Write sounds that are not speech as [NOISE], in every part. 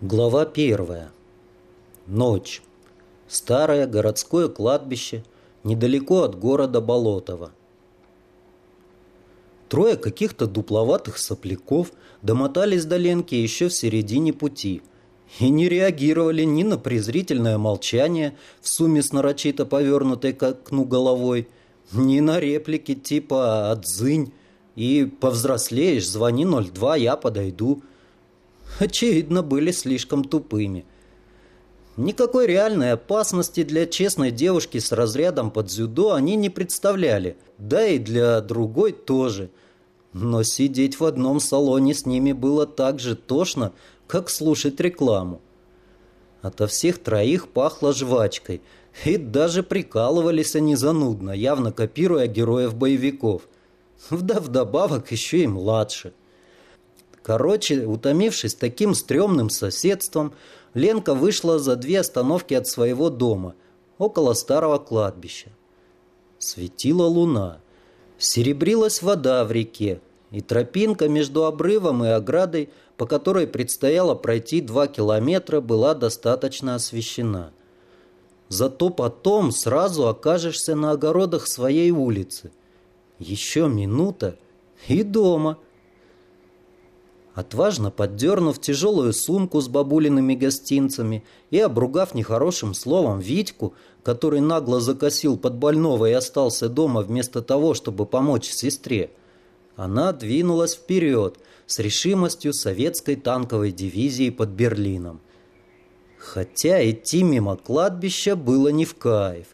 Глава первая. Ночь. Старое городское кладбище недалеко от города Болотово. Трое каких-то дупловатых сопляков домотались до Ленки еще в середине пути и не реагировали ни на презрительное молчание в сумме с нарочито повернутой к окну головой, ни на реплики типа «отзынь» и «повзрослеешь, звони 02, я подойду», очевидно, были слишком тупыми. Никакой реальной опасности для честной девушки с разрядом под дзюдо они не представляли, да и для другой тоже. Но сидеть в одном салоне с ними было так же тошно, как слушать рекламу. Ото всех троих пахло жвачкой, и даже прикалывались они занудно, явно копируя героев боевиков. Да вдобавок еще и младше. Короче, утомившись таким стрёмным соседством, Ленка вышла за две остановки от своего дома, около старого кладбища. Светила луна. Серебрилась вода в реке, и тропинка между обрывом и оградой, по которой предстояло пройти два километра, была достаточно освещена. Зато потом сразу окажешься на огородах своей улицы. Еще минута и дома – Отважно поддернув тяжелую сумку с бабулиными гостинцами и обругав нехорошим словом Витьку, который нагло закосил под больного и остался дома вместо того, чтобы помочь сестре, она двинулась вперед с решимостью советской танковой дивизии под Берлином. Хотя идти мимо кладбища было не в кайф.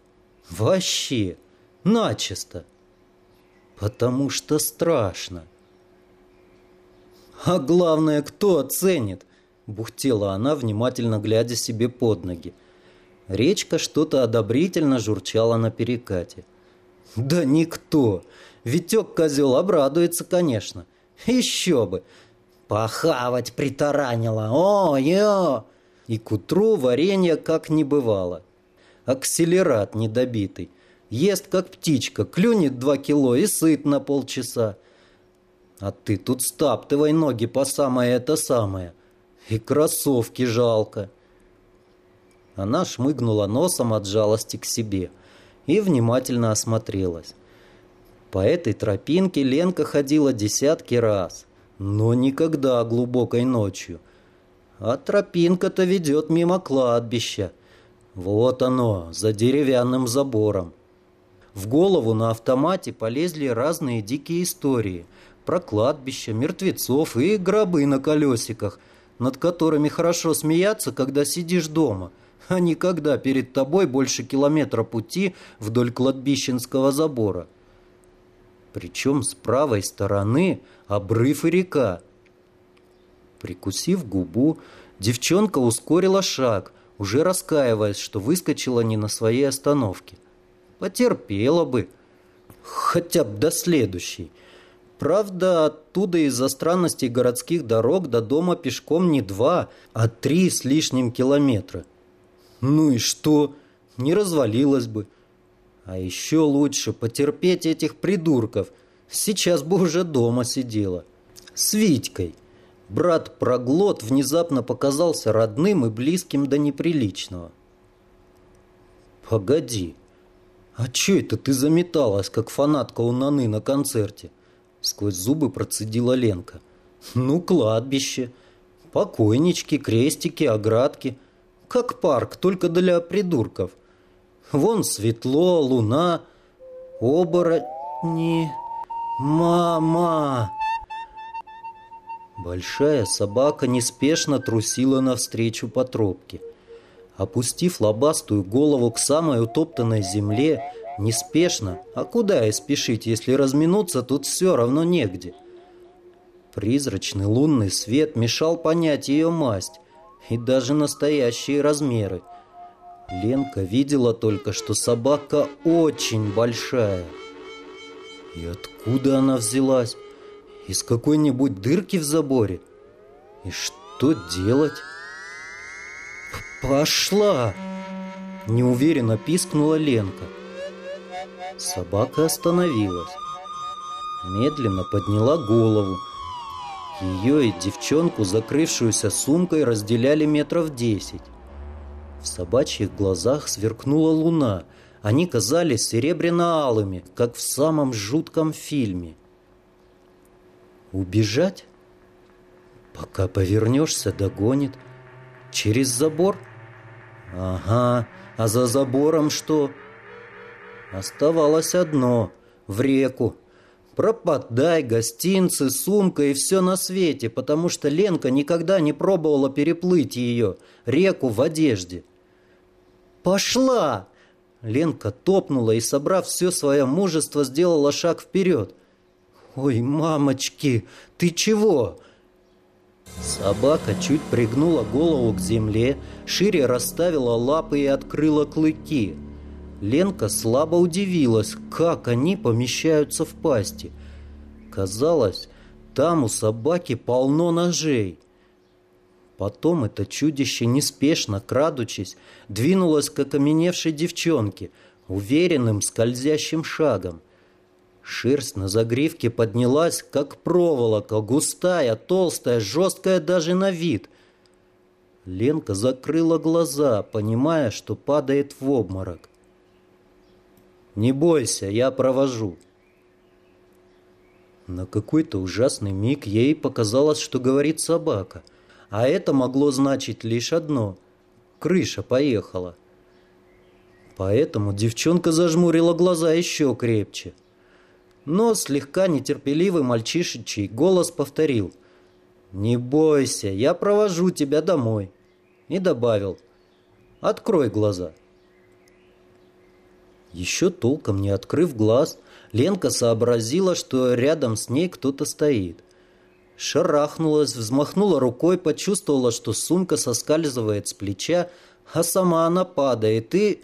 Вообще, начисто. Потому что страшно. А главное, кто оценит? Бухтела она, внимательно глядя себе под ноги. Речка что-то одобрительно журчала на перекате. Да никто. Витек козел обрадуется, конечно. Еще бы. Похавать притаранила. О-ё! И к утру варенье как не бывало. Акселерат недобитый. Ест как птичка, клюнет два кило и сыт на полчаса. А ты тут стаптывай ноги по самое это самое. И кроссовки жалко. Она шмыгнула носом от жалости к себе и внимательно осмотрелась. По этой тропинке Ленка ходила десятки раз, но никогда глубокой ночью. А тропинка-то ведет мимо кладбища. Вот оно, за деревянным забором. В голову на автомате полезли разные дикие истории – про кладбища, мертвецов и гробы на колесиках, над которыми хорошо смеяться, когда сидишь дома, а не когда перед тобой больше километра пути вдоль кладбищенского забора. Причем с правой стороны обрыв и река. Прикусив губу, девчонка ускорила шаг, уже раскаиваясь, что выскочила не на своей остановке. Потерпела бы, хотя бы до следующей – Правда, оттуда из-за странностей городских дорог до дома пешком не два, а три с лишним километра. Ну и что? Не развалилась бы. А еще лучше потерпеть этих придурков. Сейчас бы уже дома сидела. С Витькой. Брат проглот внезапно показался родным и близким до неприличного. Погоди. А че это ты заметалась, как фанатка у Наны на концерте? Сквозь зубы процедила Ленка. Ну, кладбище. Покойнички, крестики, оградки. Как парк, только для придурков. Вон светло, луна, оборотни. Мама! Большая собака неспешно трусила навстречу по тропке. Опустив лобастую голову к самой утоптанной земле, Неспешно? А куда и спешить, если разминуться тут все равно негде? Призрачный лунный свет мешал понять ее масть и даже настоящие размеры. Ленка видела только, что собака очень большая. И откуда она взялась? Из какой-нибудь дырки в заборе? И что делать? «Пошла!» Неуверенно пискнула Ленка. Собака остановилась. Медленно подняла голову. Ее и девчонку, закрывшуюся сумкой, разделяли метров десять. В собачьих глазах сверкнула луна. Они казались серебряно-алыми, как в самом жутком фильме. Убежать? Пока повернешься, догонит. Через забор? Ага, а за забором что? Оставалось одно — в реку. Пропадай, гостинцы, сумка и все на свете, потому что Ленка никогда не пробовала переплыть ее, реку в одежде. «Пошла!» Ленка топнула и, собрав все свое мужество, сделала шаг вперед. «Ой, мамочки, ты чего?» Собака чуть пригнула голову к земле, шире расставила лапы и открыла клыки. Ленка слабо удивилась, как они помещаются в пасти. Казалось, там у собаки полно ножей. Потом это чудище, неспешно крадучись, двинулось к окаменевшей девчонке, уверенным скользящим шагом. Шерсть на загривке поднялась, как проволока, густая, толстая, жесткая даже на вид. Ленка закрыла глаза, понимая, что падает в обморок. «Не бойся, я провожу». На какой-то ужасный миг ей показалось, что говорит собака, а это могло значить лишь одно — крыша поехала. Поэтому девчонка зажмурила глаза еще крепче — но слегка нетерпеливый мальчишечий голос повторил «Не бойся, я провожу тебя домой» и добавил «Открой глаза». Еще толком не открыв глаз, Ленка сообразила, что рядом с ней кто-то стоит. Шарахнулась, взмахнула рукой, почувствовала, что сумка соскальзывает с плеча, а сама она падает и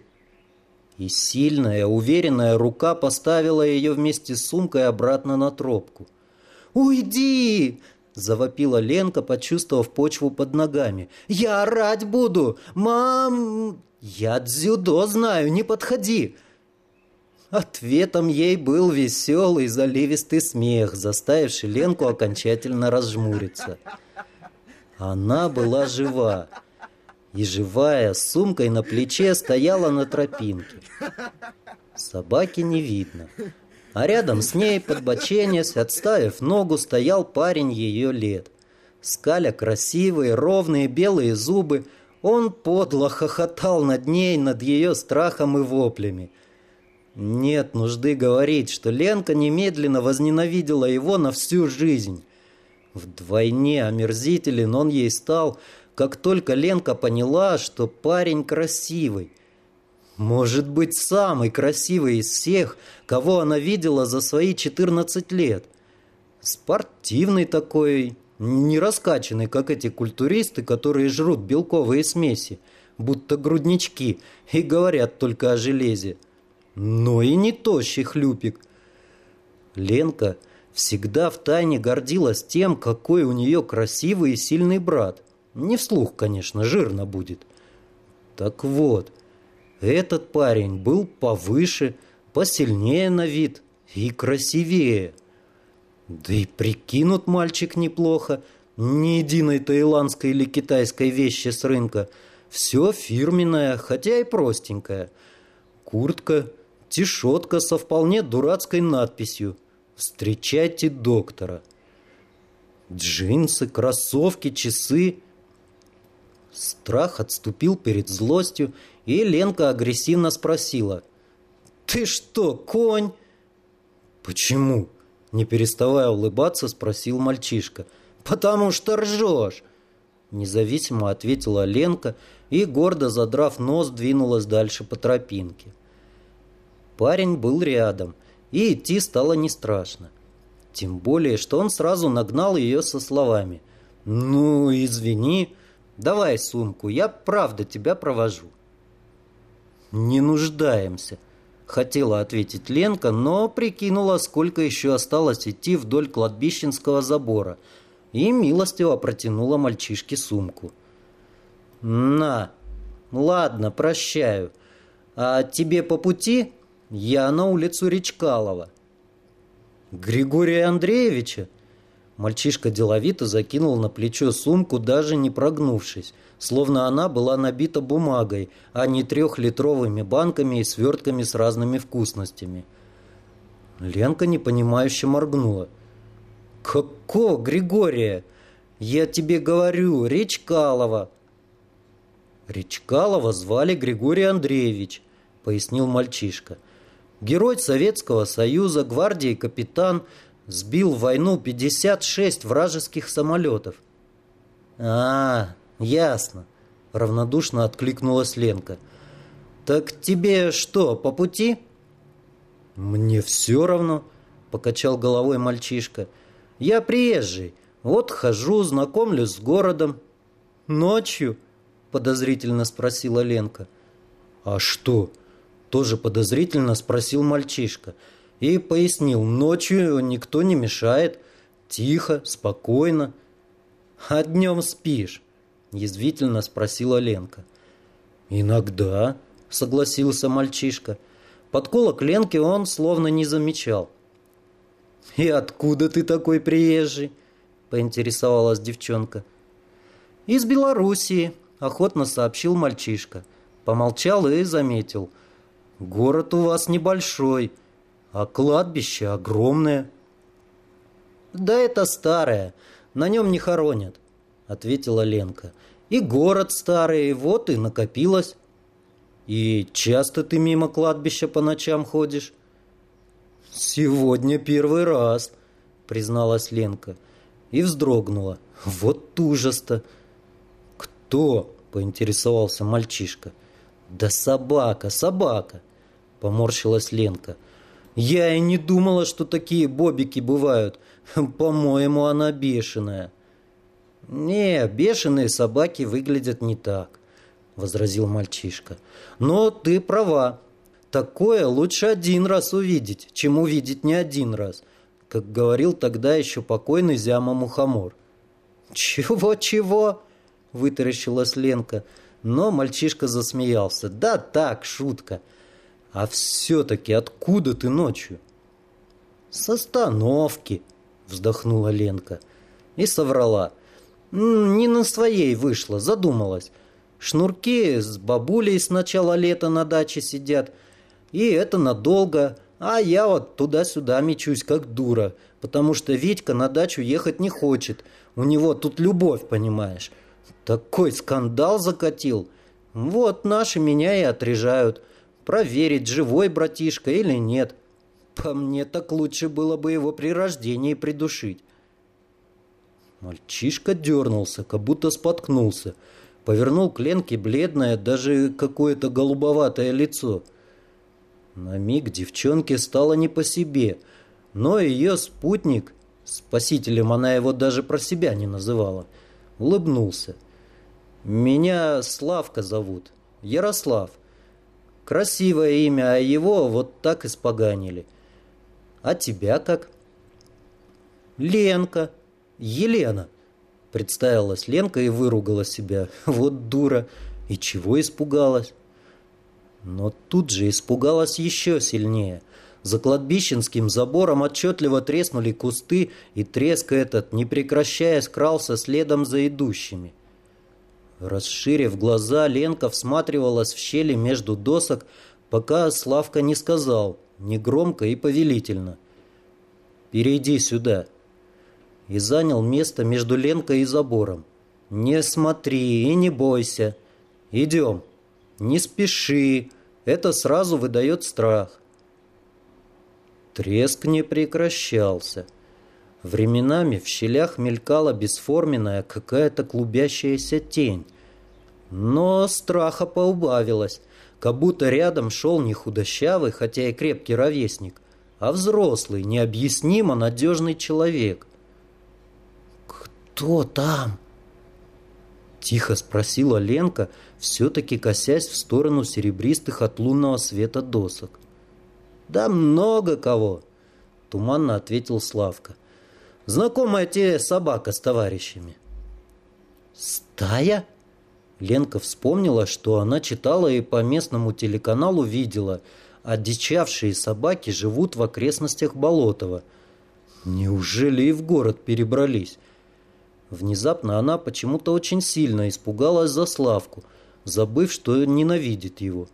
и сильная, уверенная рука поставила ее вместе с сумкой обратно на тропку. «Уйди!» – завопила Ленка, почувствовав почву под ногами. «Я орать буду! Мам! Я дзюдо знаю, не подходи!» Ответом ей был веселый, заливистый смех, заставивший Ленку окончательно разжмуриться. Она была жива и живая, с сумкой на плече, стояла на тропинке. Собаки не видно. А рядом с ней, подбоченясь, отставив ногу, стоял парень ее лет. Скаля красивые, ровные белые зубы, он подло хохотал над ней, над ее страхом и воплями. Нет нужды говорить, что Ленка немедленно возненавидела его на всю жизнь. Вдвойне омерзителен он ей стал – как только Ленка поняла, что парень красивый. Может быть, самый красивый из всех, кого она видела за свои 14 лет. Спортивный такой, не раскачанный, как эти культуристы, которые жрут белковые смеси, будто груднички, и говорят только о железе. Но и не тощий хлюпик. Ленка всегда втайне гордилась тем, какой у нее красивый и сильный брат – не вслух, конечно, жирно будет. Так вот, этот парень был повыше, посильнее на вид и красивее. Да и прикинут мальчик неплохо, ни единой таиландской или китайской вещи с рынка. Все фирменное, хотя и простенькое. Куртка, тишотка со вполне дурацкой надписью «Встречайте доктора». Джинсы, кроссовки, часы – Страх отступил перед злостью, и Ленка агрессивно спросила. «Ты что, конь?» «Почему?» Не переставая улыбаться, спросил мальчишка. «Потому что ржешь!» Независимо ответила Ленка и, гордо задрав нос, двинулась дальше по тропинке. Парень был рядом, и идти стало не страшно. Тем более, что он сразу нагнал ее со словами. «Ну, извини, Давай сумку, я правда тебя провожу. Не нуждаемся, хотела ответить Ленка, но прикинула, сколько еще осталось идти вдоль кладбищенского забора и милостиво протянула мальчишке сумку. На, ладно, прощаю. А тебе по пути? Я на улицу Речкалова. Григория Андреевича? Мальчишка деловито закинул на плечо сумку, даже не прогнувшись, словно она была набита бумагой, а не трехлитровыми банками и свертками с разными вкусностями. Ленка непонимающе моргнула. «Какого Григория? Я тебе говорю, Речкалова!» Речкалова звали Григорий Андреевич, пояснил мальчишка. Герой Советского Союза, гвардии капитан, сбил в войну 56 вражеских самолетов. «А, ясно», — равнодушно откликнулась Ленка. «Так тебе что, по пути?» «Мне все равно», — покачал головой мальчишка. «Я приезжий. Вот хожу, знакомлюсь с городом». «Ночью?» — подозрительно спросила Ленка. «А что?» — тоже подозрительно спросил мальчишка. И пояснил, ночью никто не мешает. Тихо, спокойно. «А днем спишь?» — язвительно спросила Ленка. «Иногда», — согласился мальчишка. Подколок Ленки он словно не замечал. «И откуда ты такой приезжий?» — поинтересовалась девчонка. «Из Белоруссии», охотно сообщил мальчишка. Помолчал и заметил. «Город у вас небольшой, а кладбище огромное». «Да это старое, на нем не хоронят», — ответила Ленка. «И город старый, вот и накопилось». «И часто ты мимо кладбища по ночам ходишь?» «Сегодня первый раз», — призналась Ленка. И вздрогнула. «Вот ужас-то!» «Кто?» – поинтересовался мальчишка. «Да собака, собака!» – поморщилась Ленка. «Я и не думала, что такие бобики бывают. [LAUGHS] По-моему, она бешеная». «Не, бешеные собаки выглядят не так», – возразил мальчишка. «Но ты права. Такое лучше один раз увидеть, чем увидеть не один раз», как говорил тогда еще покойный Зяма Мухомор. «Чего-чего?» – вытаращилась Ленка. Но мальчишка засмеялся. «Да так, шутка. А все-таки откуда ты ночью?» «С остановки», – вздохнула Ленка. И соврала. «Не на своей вышла, задумалась. Шнурки с бабулей с начала лета на даче сидят. И это надолго. А я вот туда-сюда мечусь, как дура. Потому что Витька на дачу ехать не хочет. У него тут любовь, понимаешь. Такой скандал закатил. Вот наши меня и отрежают. Проверить, живой братишка или нет. По мне так лучше было бы его при рождении придушить. Мальчишка дернулся, как будто споткнулся. Повернул к Ленке бледное, даже какое-то голубоватое лицо. На миг девчонке стало не по себе, но ее спутник, спасителем она его даже про себя не называла, улыбнулся. «Меня Славка зовут. Ярослав. Красивое имя, а его вот так испоганили. А тебя как?» «Ленка. Елена», — представилась Ленка и выругала себя. [LAUGHS] «Вот дура. И чего испугалась?» Но тут же испугалась еще сильнее. За кладбищенским забором отчетливо треснули кусты, и треск этот, не прекращая, скрался следом за идущими. Расширив глаза, Ленка всматривалась в щели между досок, пока Славка не сказал, негромко и повелительно. «Перейди сюда». И занял место между Ленкой и забором. «Не смотри и не бойся. Идем. Не спеши. Это сразу выдает страх». Треск не прекращался. Временами в щелях мелькала бесформенная какая-то клубящаяся тень. Но страха поубавилось, как будто рядом шел не худощавый, хотя и крепкий ровесник, а взрослый, необъяснимо надежный человек. «Кто там?» Тихо спросила Ленка, все-таки косясь в сторону серебристых от лунного света досок. «Да много кого!» — туманно ответил Славка. Знакомая тебе собака с товарищами. Стая? Ленка вспомнила, что она читала и по местному телеканалу видела. Одичавшие собаки живут в окрестностях Болотова. Неужели и в город перебрались? Внезапно она почему-то очень сильно испугалась за Славку, забыв, что ненавидит его.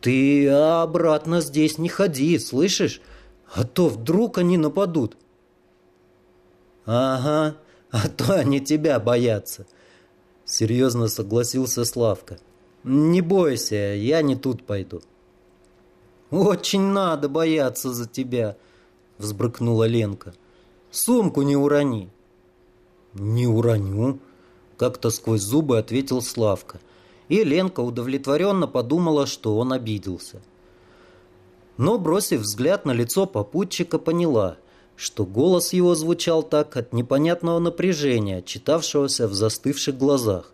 «Ты обратно здесь не ходи, слышишь? А то вдруг они нападут». «Ага, а то они тебя боятся», — серьезно согласился Славка. «Не бойся, я не тут пойду». «Очень надо бояться за тебя», — взбрыкнула Ленка. «Сумку не урони». «Не уроню», — как-то сквозь зубы ответил Славка. И Ленка удовлетворенно подумала, что он обиделся. Но, бросив взгляд на лицо попутчика, поняла, что голос его звучал так от непонятного напряжения, читавшегося в застывших глазах.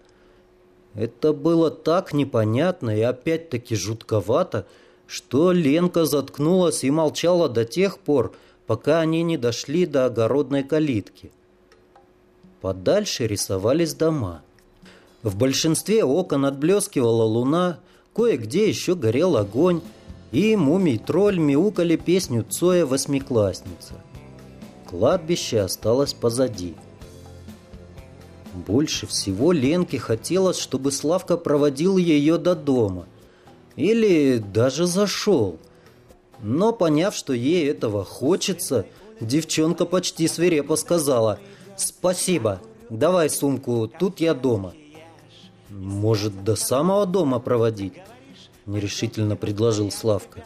Это было так непонятно и опять-таки жутковато, что Ленка заткнулась и молчала до тех пор, пока они не дошли до огородной калитки. Подальше рисовались дома. В большинстве окон отблескивала луна, кое-где еще горел огонь, и мумий-тролль мяукали песню Цоя «Восьмиклассница». Кладбище осталось позади. Больше всего Ленке хотелось, чтобы Славка проводил ее до дома. Или даже зашел. Но поняв, что ей этого хочется, девчонка почти свирепо сказала «Спасибо, давай сумку, тут я дома». «Может, до самого дома проводить?» – нерешительно предложил Славка.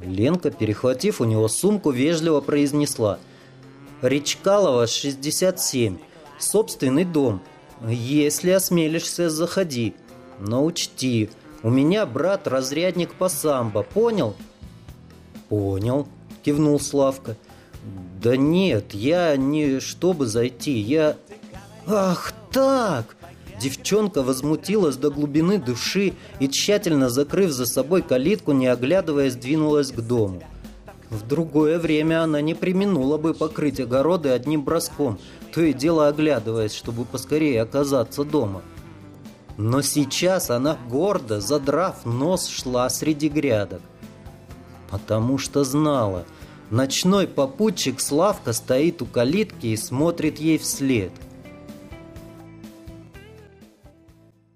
Ленка, перехватив у него сумку, вежливо произнесла – Речкалова, 67. Собственный дом. Если осмелишься, заходи. Но учти, у меня брат разрядник по самбо, понял? Понял, кивнул Славка. Да нет, я не чтобы зайти, я... Ах так! Девчонка возмутилась до глубины души и, тщательно закрыв за собой калитку, не оглядываясь, двинулась к дому. В другое время она не применула бы покрыть огороды одним броском, то и дело оглядываясь, чтобы поскорее оказаться дома. Но сейчас она гордо, задрав нос, шла среди грядок. Потому что знала, ночной попутчик Славка стоит у калитки и смотрит ей вслед –